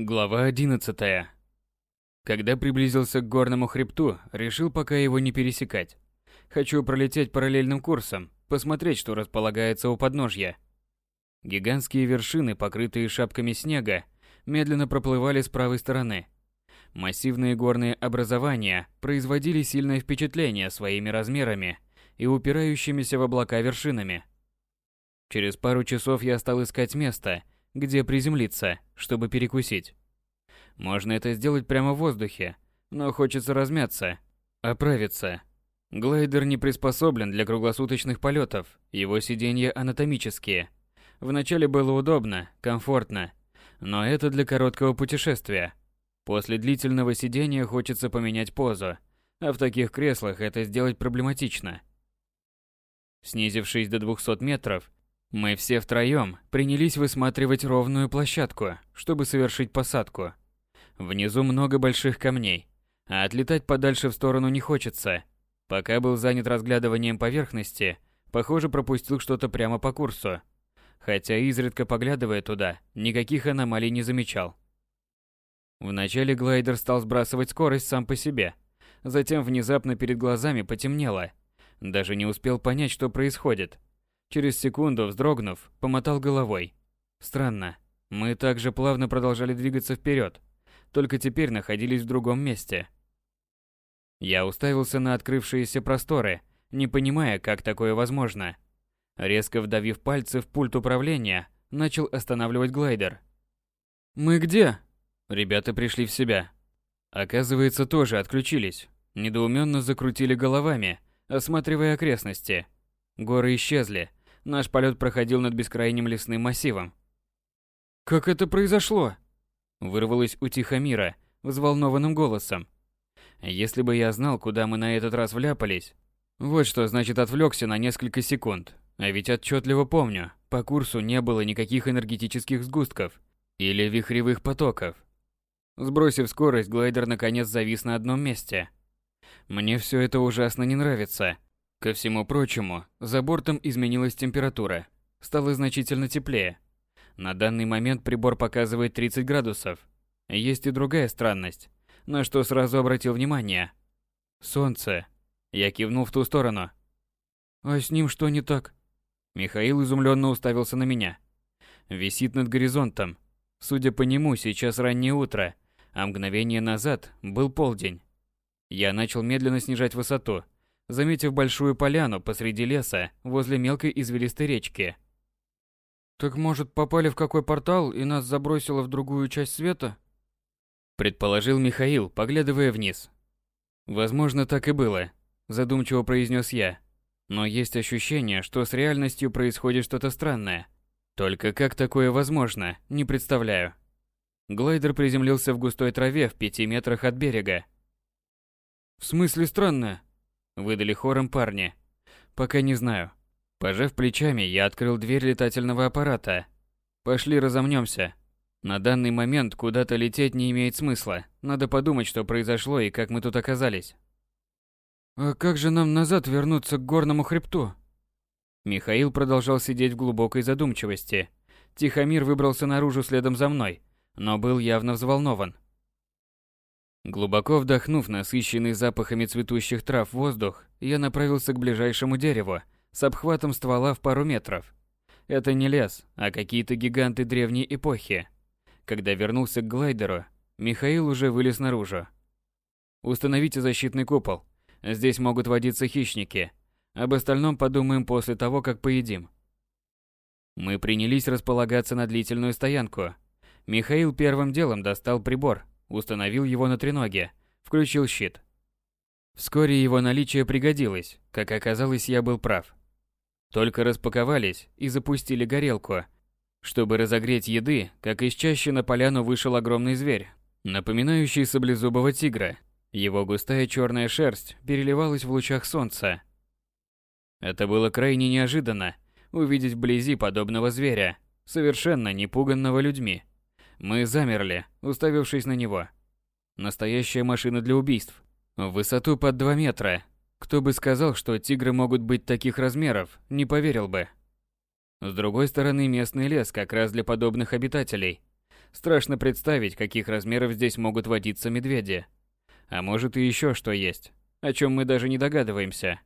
Глава 11. Когда приблизился к горному хребту, решил пока его не пересекать. Хочу пролететь параллельным курсом, посмотреть, что располагается у подножья. Гигантские вершины, покрытые шапками снега, медленно проплывали с правой стороны. Массивные горные образования производили сильное впечатление своими размерами и упирающимися в облака вершинами. Через пару часов я стал искать место, где приземлиться, чтобы перекусить. Можно это сделать прямо в воздухе, но хочется размяться, оправиться. Глайдер не приспособлен для круглосуточных полетов, его сиденья анатомические. Вначале было удобно, комфортно, но это для короткого путешествия. После длительного сидения хочется поменять позу, а в таких креслах это сделать проблематично. Снизившись до 200 метров, мы все втроем принялись высматривать ровную площадку, чтобы совершить посадку. Внизу много больших камней, а отлетать подальше в сторону не хочется. Пока был занят разглядыванием поверхности, похоже, пропустил что-то прямо по курсу. Хотя изредка поглядывая туда, никаких аномалий не замечал. Вначале глайдер стал сбрасывать скорость сам по себе. Затем внезапно перед глазами потемнело. Даже не успел понять, что происходит. Через секунду, вздрогнув, помотал головой. Странно. Мы также плавно продолжали двигаться вперед, только теперь находились в другом месте. Я уставился на открывшиеся просторы, не понимая, как такое возможно. Резко вдавив пальцы в пульт управления, начал останавливать глайдер. «Мы где?» Ребята пришли в себя. Оказывается, тоже отключились. Недоуменно закрутили головами, осматривая окрестности. Горы исчезли, Наш полет проходил над бескрайним лесным массивом. «Как это произошло?» Вырвалось у Тихомира взволнованным голосом. Если бы я знал, куда мы на этот раз вляпались. Вот что значит отвлекся на несколько секунд. А ведь отчетливо помню, по курсу не было никаких энергетических сгустков или вихревых потоков. Сбросив скорость, глайдер наконец завис на одном месте. Мне все это ужасно не нравится. Ко всему прочему, за бортом изменилась температура. Стало значительно теплее. На данный момент прибор показывает 30 градусов. Есть и другая странность, на что сразу обратил внимание. Солнце. Я кивнул в ту сторону. А с ним что не так? Михаил изумленно уставился на меня. Висит над горизонтом. Судя по нему, сейчас раннее утро, а мгновение назад был полдень. Я начал медленно снижать высоту, заметив большую поляну посреди леса возле мелкой извилистой речки. «Так, может, попали в какой портал и нас забросило в другую часть света?» Предположил Михаил, поглядывая вниз. «Возможно, так и было», – задумчиво произнес я. «Но есть ощущение, что с реальностью происходит что-то странное. Только как такое возможно, не представляю». Глайдер приземлился в густой траве в пяти метрах от берега. «В смысле странное?» Выдали хором парни. Пока не знаю. Пожав плечами, я открыл дверь летательного аппарата. Пошли разомнемся. На данный момент куда-то лететь не имеет смысла. Надо подумать, что произошло и как мы тут оказались. А как же нам назад вернуться к горному хребту? Михаил продолжал сидеть в глубокой задумчивости. Тихомир выбрался наружу следом за мной, но был явно взволнован. Глубоко вдохнув насыщенный запахами цветущих трав воздух, я направился к ближайшему дереву с обхватом ствола в пару метров. Это не лес, а какие-то гиганты древней эпохи. Когда вернулся к глайдеру, Михаил уже вылез наружу. Установите защитный купол. Здесь могут водиться хищники. Об остальном подумаем после того, как поедим. Мы принялись располагаться на длительную стоянку. Михаил первым делом достал прибор, установил его на треноге, включил щит. Вскоре его наличие пригодилось, как оказалось, я был прав. Только распаковались и запустили горелку. Чтобы разогреть еды, как из чаще на поляну вышел огромный зверь, напоминающий саблезубого тигра. Его густая черная шерсть переливалась в лучах солнца. Это было крайне неожиданно, увидеть вблизи подобного зверя, совершенно не пуганного людьми. Мы замерли, уставившись на него. Настоящая машина для убийств. В высоту под 2 метра. Кто бы сказал, что тигры могут быть таких размеров, не поверил бы. С другой стороны, местный лес как раз для подобных обитателей. Страшно представить, каких размеров здесь могут водиться медведи. А может и еще что есть, о чем мы даже не догадываемся.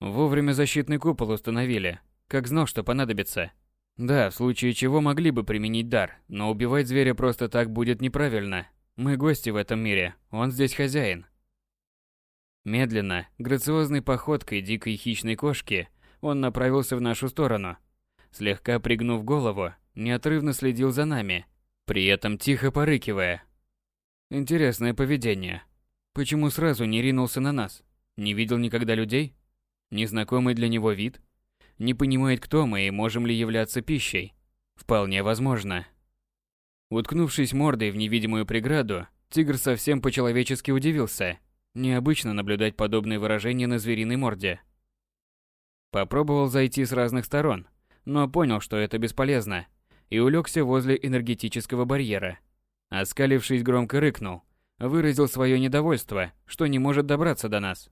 Вовремя защитный купол установили, как знал, что понадобится. Да, в случае чего могли бы применить дар, но убивать зверя просто так будет неправильно. Мы гости в этом мире, он здесь хозяин. Медленно, грациозной походкой дикой хищной кошки, он направился в нашу сторону. Слегка пригнув голову, неотрывно следил за нами, при этом тихо порыкивая. Интересное поведение. Почему сразу не ринулся на нас? Не видел никогда людей? Незнакомый для него вид? Не понимает, кто мы и можем ли являться пищей? Вполне возможно. Уткнувшись мордой в невидимую преграду, тигр совсем по-человечески удивился. Необычно наблюдать подобные выражения на звериной морде. Попробовал зайти с разных сторон, но понял, что это бесполезно, и улегся возле энергетического барьера. Оскалившись, громко рыкнул, выразил свое недовольство, что не может добраться до нас.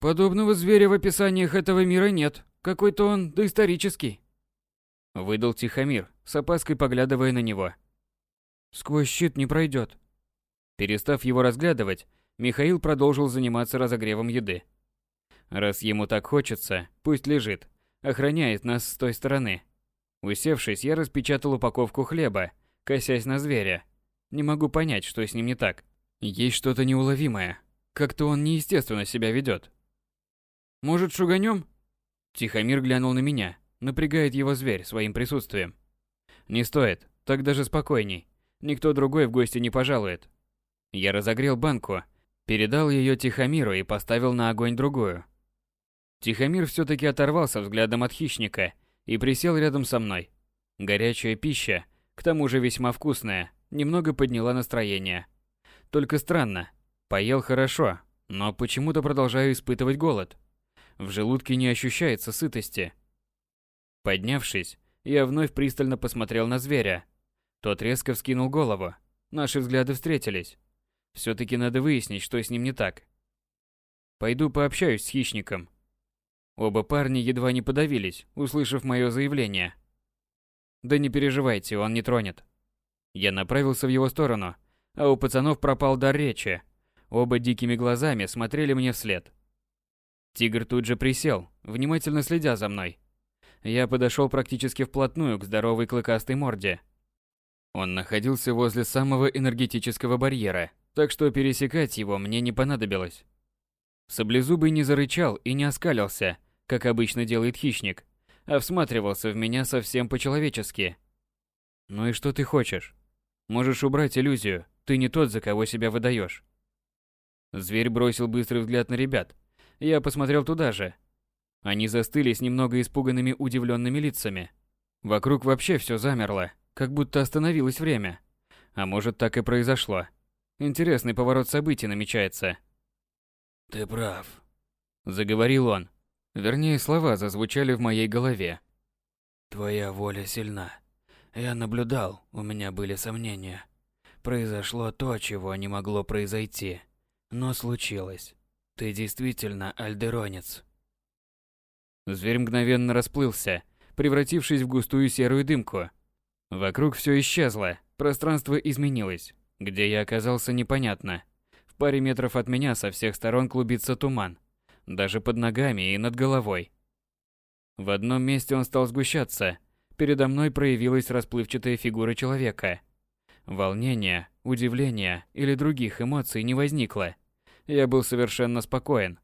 Подобного зверя в описаниях этого мира нет. Какой-то он доисторический. Выдал Тихомир, с опаской поглядывая на него. Сквозь щит не пройдет. Перестав его разглядывать, Михаил продолжил заниматься разогревом еды. Раз ему так хочется, пусть лежит, охраняет нас с той стороны. Усевшись, я распечатал упаковку хлеба, косясь на зверя. Не могу понять, что с ним не так. Есть что-то неуловимое. Как-то он неестественно себя ведет. Может, шуганем? Тихомир глянул на меня. Напрягает его зверь своим присутствием. Не стоит, так даже спокойней. Никто другой в гости не пожалует. Я разогрел банку, передал ее Тихомиру и поставил на огонь другую. Тихомир все-таки оторвался взглядом от хищника и присел рядом со мной. Горячая пища, к тому же весьма вкусная, немного подняла настроение. Только странно, поел хорошо, но почему-то продолжаю испытывать голод. В желудке не ощущается сытости. Поднявшись, я вновь пристально посмотрел на зверя. Тот резко вскинул голову. Наши взгляды встретились. Все-таки надо выяснить, что с ним не так. Пойду пообщаюсь с хищником. Оба парня едва не подавились, услышав мое заявление. Да не переживайте, он не тронет. Я направился в его сторону, а у пацанов пропал дар речи. Оба дикими глазами смотрели мне вслед. Тигр тут же присел, внимательно следя за мной. Я подошел практически вплотную к здоровой клыкастой морде. Он находился возле самого энергетического барьера, так что пересекать его мне не понадобилось. Саблезубый не зарычал и не оскалился, как обычно делает хищник, а всматривался в меня совсем по-человечески. «Ну и что ты хочешь? Можешь убрать иллюзию, ты не тот, за кого себя выдаешь». Зверь бросил быстрый взгляд на ребят, я посмотрел туда же. Они застыли с немного испуганными удивленными лицами. Вокруг вообще все замерло, как будто остановилось время. А может, так и произошло. Интересный поворот событий намечается. «Ты прав», — заговорил он. Вернее, слова зазвучали в моей голове. «Твоя воля сильна. Я наблюдал, у меня были сомнения. Произошло то, чего не могло произойти. Но случилось. Ты действительно альдеронец. Зверь мгновенно расплылся, превратившись в густую серую дымку. Вокруг все исчезло, пространство изменилось. Где я оказался, непонятно. В паре метров от меня со всех сторон клубится туман. Даже под ногами и над головой. В одном месте он стал сгущаться. Передо мной проявилась расплывчатая фигура человека. Волнения, удивления или других эмоций не возникло. Я был совершенно спокоен.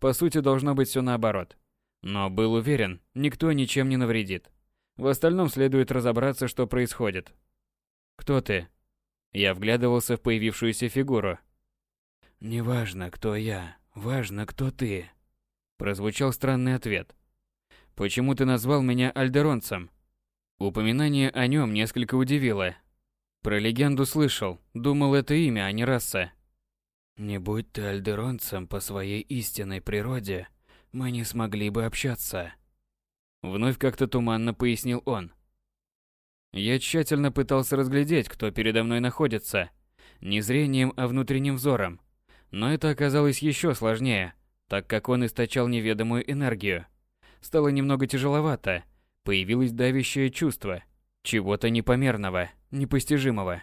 По сути, должно быть все наоборот. Но был уверен, никто ничем не навредит. В остальном следует разобраться, что происходит. «Кто ты?» Я вглядывался в появившуюся фигуру. «Неважно, кто я, важно, кто ты», – прозвучал странный ответ. «Почему ты назвал меня альдеронцем?» Упоминание о нем несколько удивило. Про легенду слышал, думал это имя, а не раса. Не будь ты альдеронцем по своей истинной природе, мы не смогли бы общаться. Вновь как-то туманно пояснил он. Я тщательно пытался разглядеть, кто передо мной находится. Не зрением, а внутренним взором. Но это оказалось еще сложнее, так как он источал неведомую энергию. Стало немного тяжеловато, появилось давящее чувство. Чего-то непомерного, непостижимого.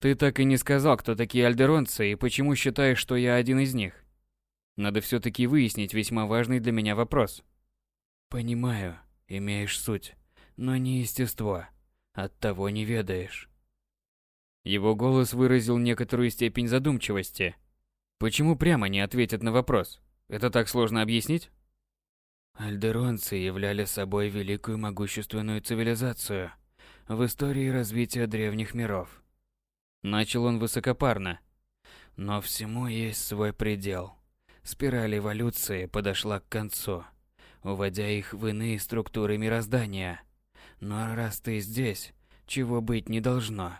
Ты так и не сказал, кто такие альдеронцы и почему считаешь, что я один из них. Надо все-таки выяснить весьма важный для меня вопрос. Понимаю, имеешь суть, но не естество. Оттого не ведаешь. Его голос выразил некоторую степень задумчивости. Почему прямо не ответят на вопрос? Это так сложно объяснить? Альдеронцы являли собой великую могущественную цивилизацию в истории развития древних миров. Начал он высокопарно. Но всему есть свой предел. Спираль эволюции подошла к концу, уводя их в иные структуры мироздания. Но раз ты здесь, чего быть не должно,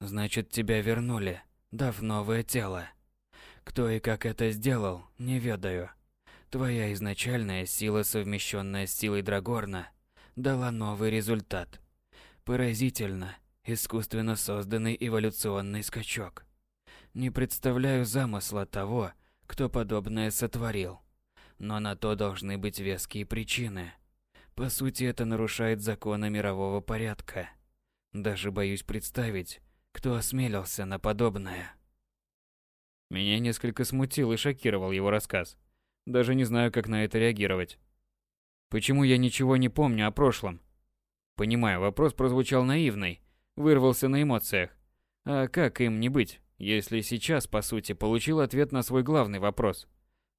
значит тебя вернули, дав новое тело. Кто и как это сделал, не ведаю. Твоя изначальная сила, совмещенная с силой Драгорна, дала новый результат. Поразительно, искусственно созданный эволюционный скачок. Не представляю замысла того, кто подобное сотворил. Но на то должны быть веские причины. По сути, это нарушает законы мирового порядка. Даже боюсь представить, кто осмелился на подобное. Меня несколько смутил и шокировал его рассказ. Даже не знаю, как на это реагировать. Почему я ничего не помню о прошлом? Понимаю, вопрос прозвучал наивный, вырвался на эмоциях. А как им не быть, если сейчас, по сути, получил ответ на свой главный вопрос?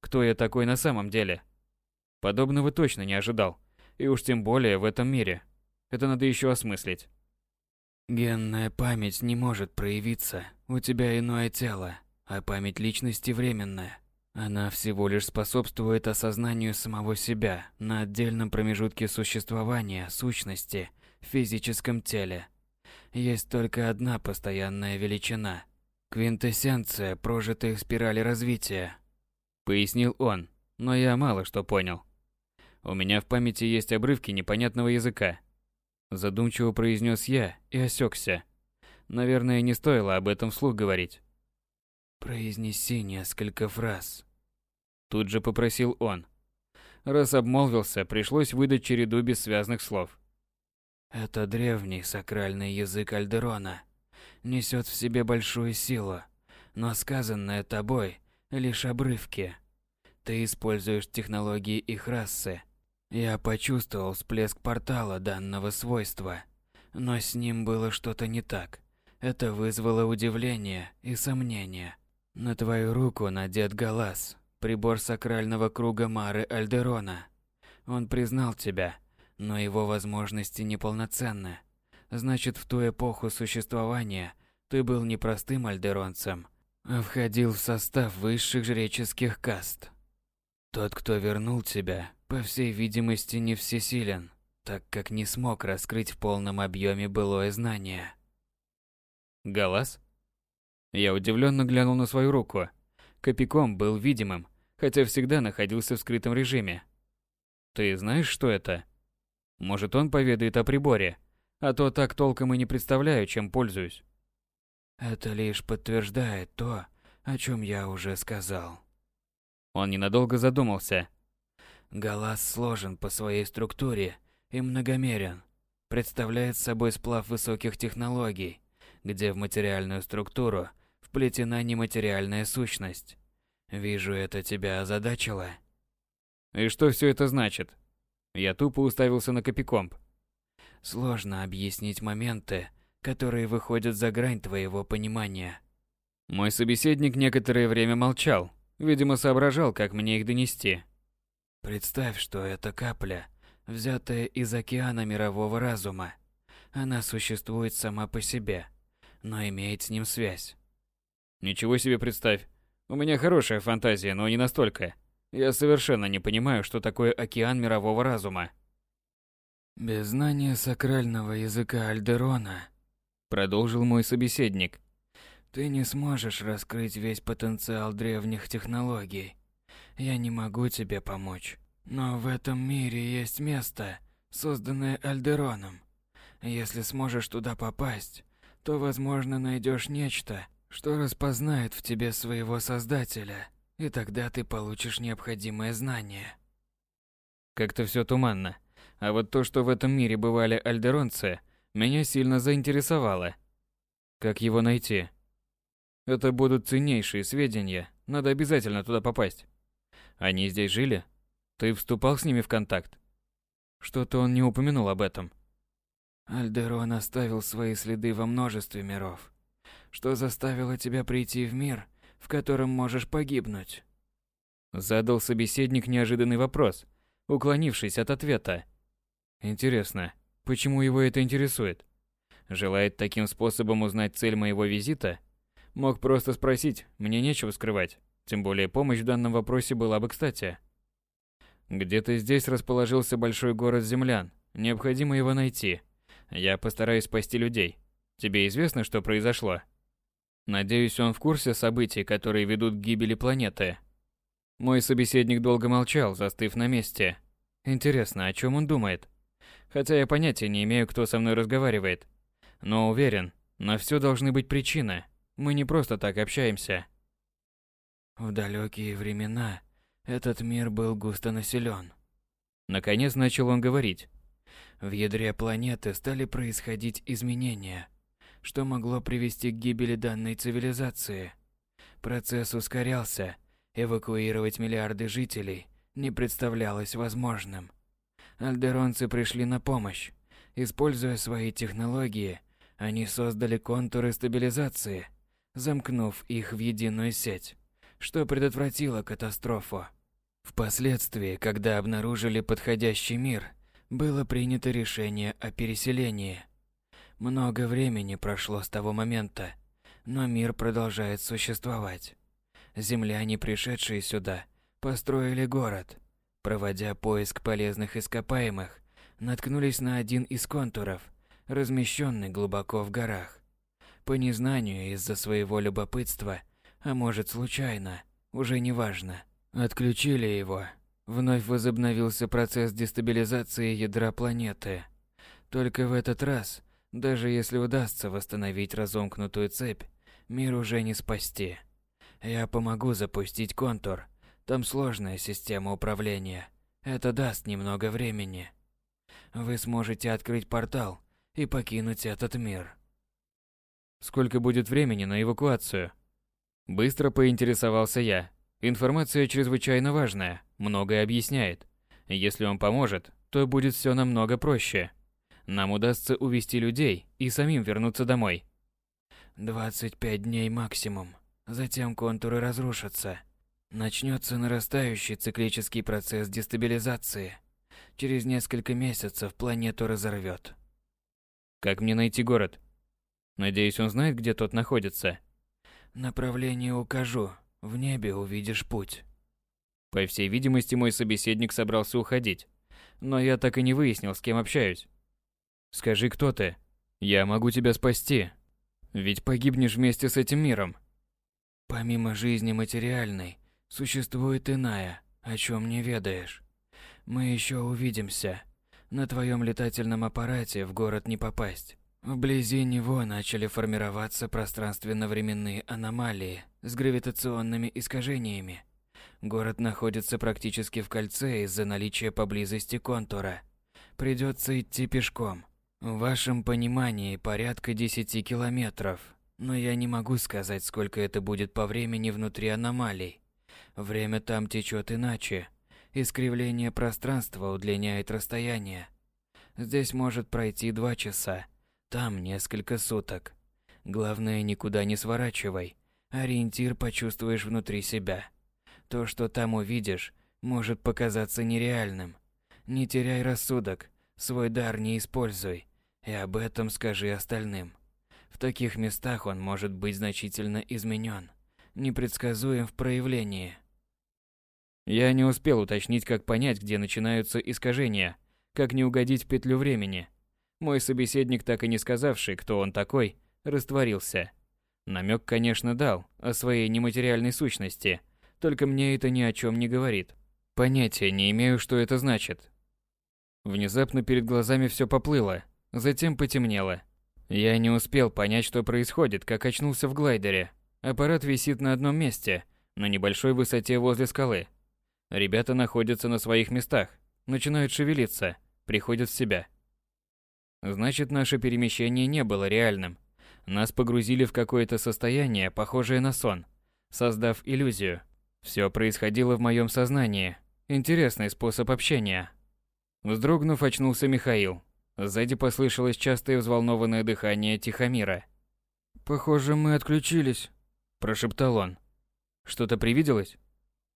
Кто я такой на самом деле? Подобного точно не ожидал. И уж тем более в этом мире. Это надо еще осмыслить. Генная память не может проявиться. У тебя иное тело, а память личности временная. Она всего лишь способствует осознанию самого себя на отдельном промежутке существования сущности в физическом теле. Есть только одна постоянная величина – квинтэссенция прожитой спирали развития. Пояснил он, но я мало что понял. У меня в памяти есть обрывки непонятного языка. Задумчиво произнес я и осекся. Наверное, не стоило об этом вслух говорить. «Произнеси несколько фраз», – тут же попросил он. Раз обмолвился, пришлось выдать череду бессвязных слов. Это древний сакральный язык Альдерона. Несет в себе большую силу, но сказанное тобой – лишь обрывки. Ты используешь технологии их расы. Я почувствовал всплеск портала данного свойства, но с ним было что-то не так. Это вызвало удивление и сомнение. На твою руку надет галас, прибор сакрального круга Мары Альдерона. Он признал тебя, но его возможности неполноценны. Значит, в ту эпоху существования ты был не простым альдеронцем, а входил в состав высших жреческих каст. Тот, кто вернул тебя, по всей видимости, не всесилен, так как не смог раскрыть в полном объеме былое знание. Галас? Я удивленно глянул на свою руку. Копиком был видимым, хотя всегда находился в скрытом режиме. Ты знаешь, что это? Может, он поведает о приборе, а то так толком и не представляю, чем пользуюсь. Это лишь подтверждает то, о чем я уже сказал. Он ненадолго задумался. Галас сложен по своей структуре и многомерен. Представляет собой сплав высоких технологий, где в материальную структуру – вплетена нематериальная сущность. Вижу, это тебя озадачило. И что все это значит? Я тупо уставился на Копикомп. Сложно объяснить моменты, которые выходят за грань твоего понимания. Мой собеседник некоторое время молчал, видимо, соображал, как мне их донести. Представь, что это капля, взятая из океана мирового разума. Она существует сама по себе, но имеет с ним связь. Ничего себе представь. У меня хорошая фантазия, но не настолько. Я совершенно не понимаю, что такое океан мирового разума. Без знания сакрального языка Альдерона, продолжил мой собеседник, ты не сможешь раскрыть весь потенциал древних технологий. Я не могу тебе помочь. Но в этом мире есть место, созданное Альдероном. Если сможешь туда попасть, то, возможно, найдешь нечто, что распознает в тебе своего создателя, и тогда ты получишь необходимое знание. Как-то все туманно. А вот то, что в этом мире бывали альдеронцы, меня сильно заинтересовало. Как его найти? Это будут ценнейшие сведения, надо обязательно туда попасть. Они здесь жили? Ты вступал с ними в контакт? Что-то он не упомянул об этом. Альдерон оставил свои следы во множестве миров. Что заставило тебя прийти в мир, в котором можешь погибнуть? Задал собеседник неожиданный вопрос, уклонившись от ответа. Интересно, почему его это интересует? Желает таким способом узнать цель моего визита? Мог просто спросить, мне нечего скрывать. Тем более помощь в данном вопросе была бы кстати. Где-то здесь расположился большой город землян. Необходимо его найти. Я постараюсь спасти людей. Тебе известно, что произошло? Надеюсь, он в курсе событий, которые ведут к гибели планеты. Мой собеседник долго молчал, застыв на месте. Интересно, о чем он думает? Хотя я понятия не имею, кто со мной разговаривает. Но уверен, на все должны быть причины. Мы не просто так общаемся. В далекие времена этот мир был густо населен. Наконец начал он говорить. В ядре планеты стали происходить изменения, что могло привести к гибели данной цивилизации. Процесс ускорялся, эвакуировать миллиарды жителей не представлялось возможным. Альдеронцы пришли на помощь. Используя свои технологии, они создали контуры стабилизации, замкнув их в единую сеть, что предотвратило катастрофу. Впоследствии, когда обнаружили подходящий мир – было принято решение о переселении. Много времени прошло с того момента, но мир продолжает существовать. Земляне, пришедшие сюда, построили город. Проводя поиск полезных ископаемых, наткнулись на один из контуров, размещенный глубоко в горах. По незнанию из-за своего любопытства, а может случайно, уже не важно, отключили его Вновь возобновился процесс дестабилизации ядра планеты. Только в этот раз, даже если удастся восстановить разомкнутую цепь, мир уже не спасти. Я помогу запустить контур. Там сложная система управления. Это даст немного времени. Вы сможете открыть портал и покинуть этот мир. Сколько будет времени на эвакуацию? Быстро поинтересовался я. Информация чрезвычайно важная, многое объясняет. Если он поможет, то будет все намного проще. Нам удастся увести людей и самим вернуться домой. 25 дней максимум. Затем контуры разрушатся. Начнется нарастающий циклический процесс дестабилизации. Через несколько месяцев планету разорвет. Как мне найти город? Надеюсь, он знает, где тот находится. Направление укажу. В небе увидишь путь. По всей видимости, мой собеседник собрался уходить. Но я так и не выяснил, с кем общаюсь. Скажи, кто ты? Я могу тебя спасти. Ведь погибнешь вместе с этим миром. Помимо жизни материальной, существует иная, о чем не ведаешь. Мы еще увидимся. На твоем летательном аппарате в город не попасть. Вблизи него начали формироваться пространственно-временные аномалии с гравитационными искажениями. Город находится практически в кольце из-за наличия поблизости контура. Придется идти пешком. В вашем понимании порядка 10 километров, но я не могу сказать, сколько это будет по времени внутри аномалий. Время там течет иначе. Искривление пространства удлиняет расстояние. Здесь может пройти два часа, там несколько суток. Главное, никуда не сворачивай. Ориентир почувствуешь внутри себя. То, что там увидишь, может показаться нереальным. Не теряй рассудок, свой дар не используй, и об этом скажи остальным. В таких местах он может быть значительно изменен, непредсказуем в проявлении. Я не успел уточнить, как понять, где начинаются искажения, как не угодить в петлю времени. Мой собеседник, так и не сказавший, кто он такой, растворился. Намек, конечно, дал о своей нематериальной сущности, только мне это ни о чем не говорит. Понятия не имею, что это значит. Внезапно перед глазами все поплыло, затем потемнело. Я не успел понять, что происходит, как очнулся в глайдере. Аппарат висит на одном месте, на небольшой высоте возле скалы. Ребята находятся на своих местах, начинают шевелиться, приходят в себя. Значит, наше перемещение не было реальным. Нас погрузили в какое-то состояние, похожее на сон, создав иллюзию. Все происходило в моем сознании. Интересный способ общения. Вздрогнув, очнулся Михаил. Сзади послышалось частое взволнованное дыхание Тихомира. «Похоже, мы отключились», – прошептал он. «Что-то привиделось?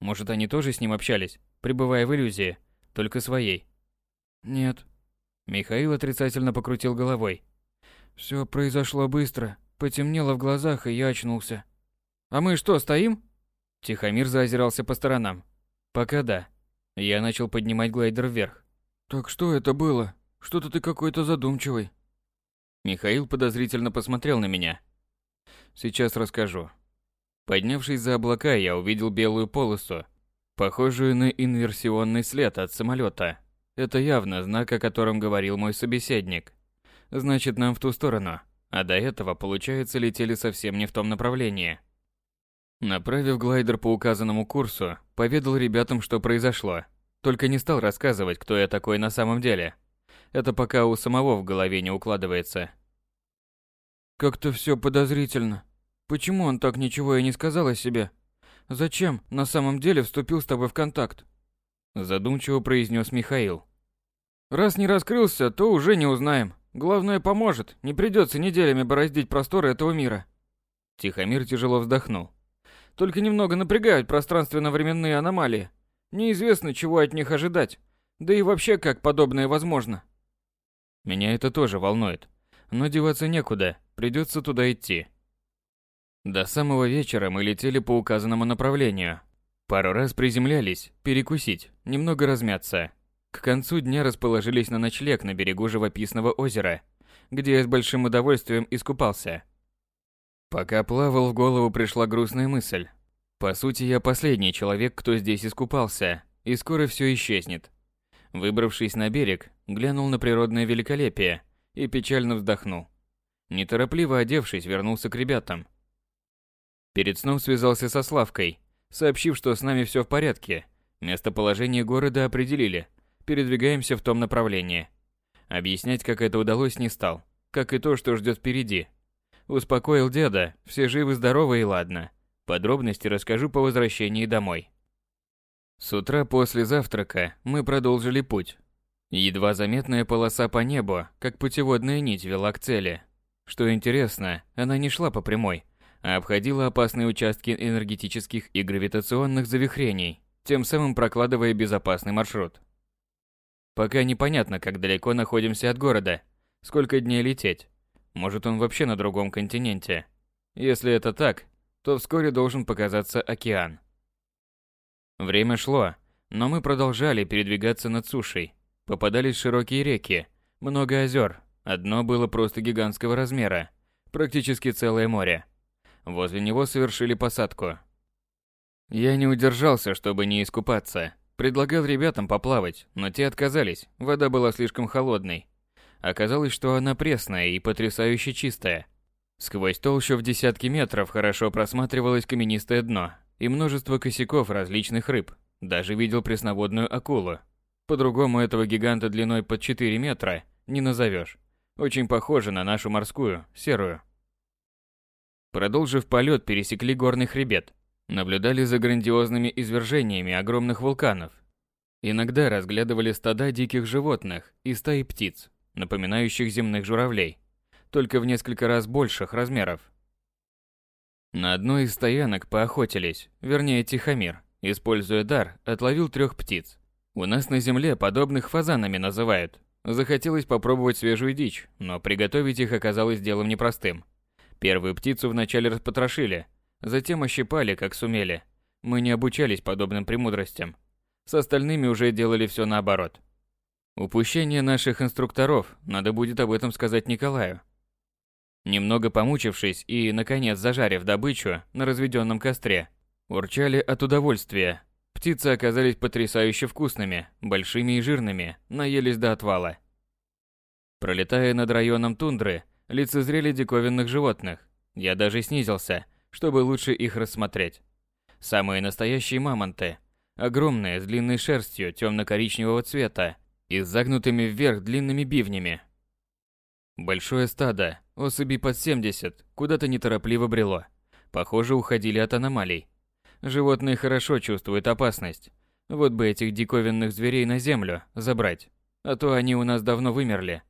Может, они тоже с ним общались, пребывая в иллюзии, только своей?» «Нет». Михаил отрицательно покрутил головой. Все произошло быстро, потемнело в глазах, и я очнулся. «А мы что, стоим?» Тихомир заозирался по сторонам. «Пока да». Я начал поднимать глайдер вверх. «Так что это было? Что-то ты какой-то задумчивый». Михаил подозрительно посмотрел на меня. «Сейчас расскажу». Поднявшись за облака, я увидел белую полосу, похожую на инверсионный след от самолета. Это явно знак, о котором говорил мой собеседник. Значит, нам в ту сторону. А до этого, получается, летели совсем не в том направлении. Направив глайдер по указанному курсу, поведал ребятам, что произошло. Только не стал рассказывать, кто я такой на самом деле. Это пока у самого в голове не укладывается. Как-то все подозрительно. Почему он так ничего и не сказал о себе? Зачем на самом деле вступил с тобой в контакт? Задумчиво произнес Михаил. Раз не раскрылся, то уже не узнаем. Главное, поможет. Не придется неделями бороздить просторы этого мира. Тихомир тяжело вздохнул. Только немного напрягают пространственно-временные аномалии. Неизвестно, чего от них ожидать. Да и вообще, как подобное возможно. Меня это тоже волнует. Но деваться некуда, придется туда идти. До самого вечера мы летели по указанному направлению. Пару раз приземлялись, перекусить, немного размяться. К концу дня расположились на ночлег на берегу живописного озера, где я с большим удовольствием искупался. Пока плавал, в голову пришла грустная мысль. По сути, я последний человек, кто здесь искупался, и скоро все исчезнет. Выбравшись на берег, глянул на природное великолепие и печально вздохнул. Неторопливо одевшись, вернулся к ребятам. Перед сном связался со Славкой, сообщив, что с нами все в порядке. Местоположение города определили – передвигаемся в том направлении. Объяснять, как это удалось, не стал, как и то, что ждет впереди. Успокоил деда, все живы-здоровы и ладно. Подробности расскажу по возвращении домой. С утра после завтрака мы продолжили путь. Едва заметная полоса по небу, как путеводная нить вела к цели. Что интересно, она не шла по прямой, а обходила опасные участки энергетических и гравитационных завихрений, тем самым прокладывая безопасный маршрут. Пока непонятно, как далеко находимся от города, сколько дней лететь. Может, он вообще на другом континенте. Если это так, то вскоре должен показаться океан. Время шло, но мы продолжали передвигаться над сушей. Попадались широкие реки, много озер. Одно было просто гигантского размера, практически целое море. Возле него совершили посадку. Я не удержался, чтобы не искупаться. Предлагал ребятам поплавать, но те отказались, вода была слишком холодной. Оказалось, что она пресная и потрясающе чистая. Сквозь толщу в десятки метров хорошо просматривалось каменистое дно и множество косяков различных рыб. Даже видел пресноводную акулу. По-другому этого гиганта длиной под 4 метра не назовешь. Очень похоже на нашу морскую, серую. Продолжив полет, пересекли горный хребет, Наблюдали за грандиозными извержениями огромных вулканов. Иногда разглядывали стада диких животных и стаи птиц, напоминающих земных журавлей, только в несколько раз больших размеров. На одной из стоянок поохотились, вернее Тихомир, используя дар, отловил трех птиц. У нас на земле подобных фазанами называют. Захотелось попробовать свежую дичь, но приготовить их оказалось делом непростым. Первую птицу вначале распотрошили, Затем ощипали, как сумели. Мы не обучались подобным премудростям. С остальными уже делали все наоборот. Упущение наших инструкторов, надо будет об этом сказать Николаю. Немного помучившись и, наконец, зажарив добычу на разведенном костре, урчали от удовольствия. Птицы оказались потрясающе вкусными, большими и жирными, наелись до отвала. Пролетая над районом тундры, лицезрели диковинных животных. Я даже снизился – чтобы лучше их рассмотреть. Самые настоящие мамонты. Огромные, с длинной шерстью темно-коричневого цвета и с загнутыми вверх длинными бивнями. Большое стадо, особей под 70, куда-то неторопливо брело. Похоже, уходили от аномалий. Животные хорошо чувствуют опасность. Вот бы этих диковинных зверей на землю забрать, а то они у нас давно вымерли.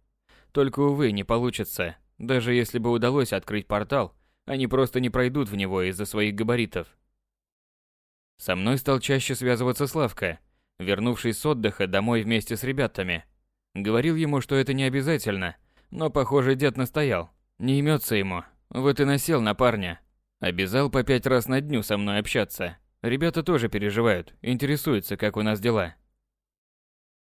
Только, увы, не получится. Даже если бы удалось открыть портал, они просто не пройдут в него из-за своих габаритов. Со мной стал чаще связываться Славка, вернувшись с отдыха домой вместе с ребятами. Говорил ему, что это не обязательно, но, похоже, дед настоял. Не имется ему. Вот и насел на парня. Обязал по пять раз на дню со мной общаться. Ребята тоже переживают, интересуются, как у нас дела.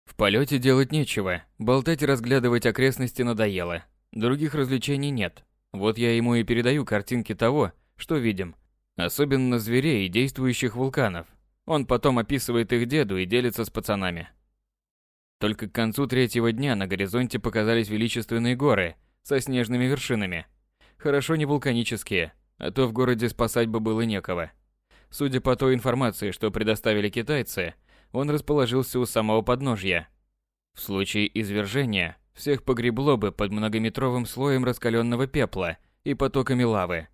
В полете делать нечего, болтать и разглядывать окрестности надоело. Других развлечений нет. Вот я ему и передаю картинки того, что видим. Особенно зверей и действующих вулканов. Он потом описывает их деду и делится с пацанами. Только к концу третьего дня на горизонте показались величественные горы со снежными вершинами. Хорошо не вулканические, а то в городе спасать бы было некого. Судя по той информации, что предоставили китайцы, он расположился у самого подножья. В случае извержения всех погребло бы под многометровым слоем раскаленного пепла и потоками лавы.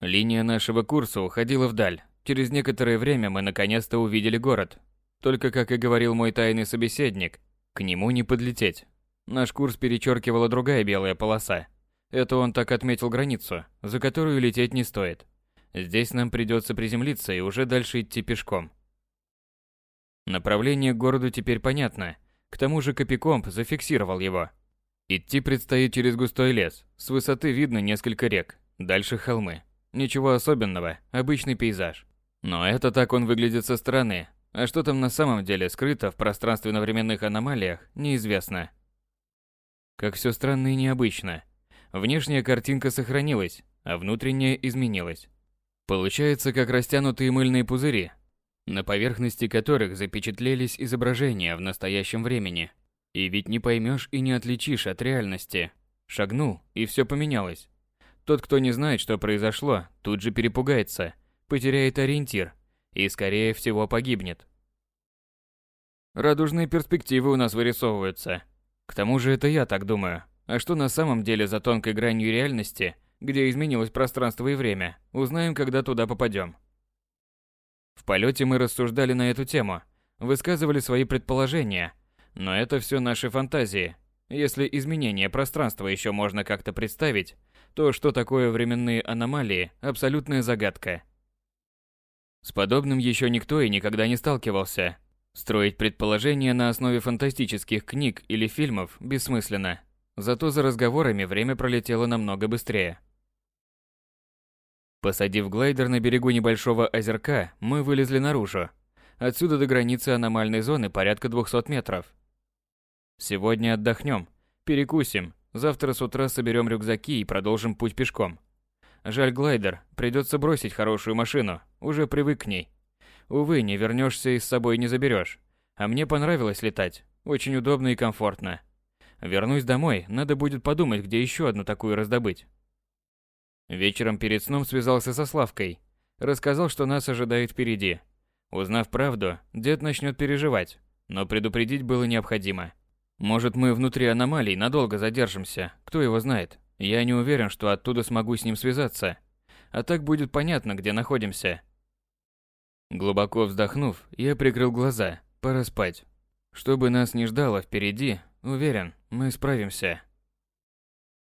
Линия нашего курса уходила вдаль. Через некоторое время мы наконец-то увидели город. Только, как и говорил мой тайный собеседник, к нему не подлететь. Наш курс перечеркивала другая белая полоса. Это он так отметил границу, за которую лететь не стоит. Здесь нам придется приземлиться и уже дальше идти пешком. Направление к городу теперь понятно. К тому же Копикомп зафиксировал его. Идти предстоит через густой лес. С высоты видно несколько рек. Дальше холмы. Ничего особенного, обычный пейзаж. Но это так он выглядит со стороны. А что там на самом деле скрыто в пространственно-временных аномалиях, неизвестно. Как все странно и необычно. Внешняя картинка сохранилась, а внутренняя изменилась. Получается, как растянутые мыльные пузыри, на поверхности которых запечатлелись изображения в настоящем времени. И ведь не поймешь и не отличишь от реальности. Шагнул, и все поменялось. Тот, кто не знает, что произошло, тут же перепугается, потеряет ориентир и, скорее всего, погибнет. Радужные перспективы у нас вырисовываются. К тому же это я так думаю. А что на самом деле за тонкой гранью реальности, где изменилось пространство и время, узнаем, когда туда попадем. В полете мы рассуждали на эту тему, высказывали свои предположения, но это все наши фантазии. Если изменение пространства еще можно как-то представить, то что такое временные аномалии – абсолютная загадка. С подобным еще никто и никогда не сталкивался. Строить предположения на основе фантастических книг или фильмов бессмысленно. Зато за разговорами время пролетело намного быстрее. Посадив глайдер на берегу небольшого озерка, мы вылезли наружу. Отсюда до границы аномальной зоны порядка 200 метров. Сегодня отдохнем, перекусим, завтра с утра соберем рюкзаки и продолжим путь пешком. Жаль глайдер, придется бросить хорошую машину, уже привык к ней. Увы, не вернешься и с собой не заберешь. А мне понравилось летать, очень удобно и комфортно. Вернусь домой, надо будет подумать, где еще одну такую раздобыть. Вечером перед сном связался со Славкой. Рассказал, что нас ожидает впереди. Узнав правду, дед начнет переживать, но предупредить было необходимо. Может, мы внутри аномалий надолго задержимся, кто его знает. Я не уверен, что оттуда смогу с ним связаться. А так будет понятно, где находимся. Глубоко вздохнув, я прикрыл глаза. Пора спать. Что бы нас ни ждало впереди, уверен, мы справимся.